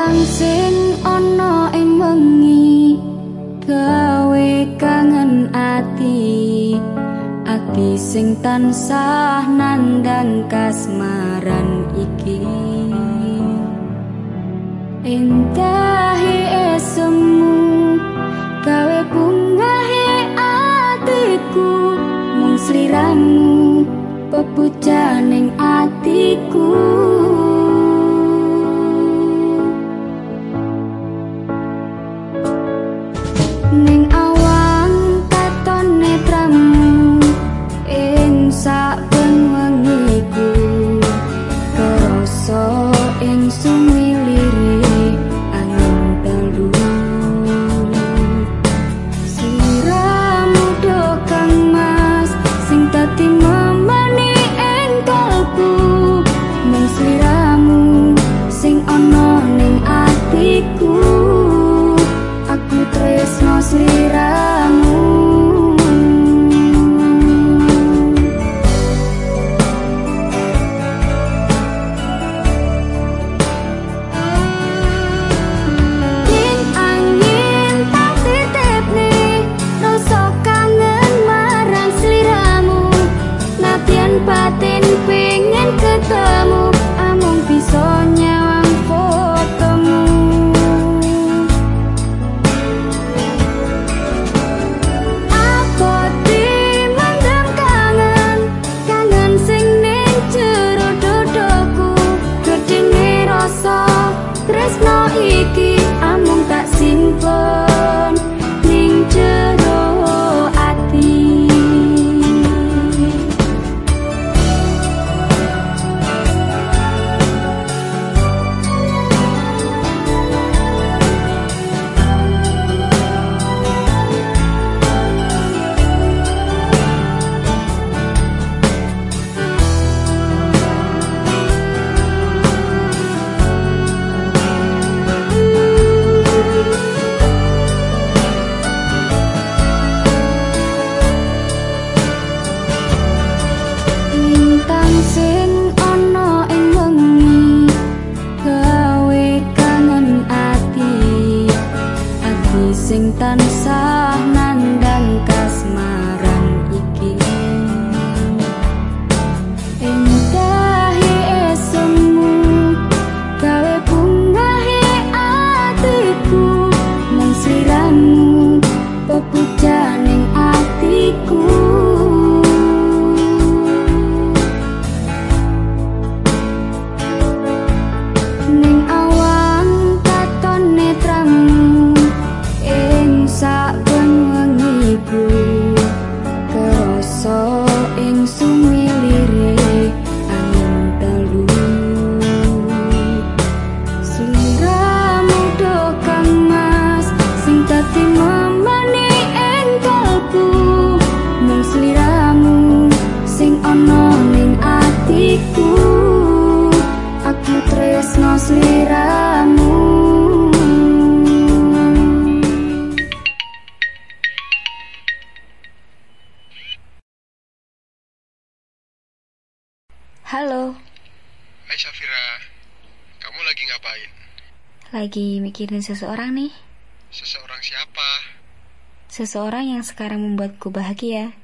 Kang sin ana ing mengi gawe kangen ati ati sing tansah nandang kasmaran iki. Entahi e Halo. Hai Safira, kamu lagi ngapain? Lagi mikirin seseorang nih. Seseorang siapa? Seseorang yang sekarang membuatku bahagia.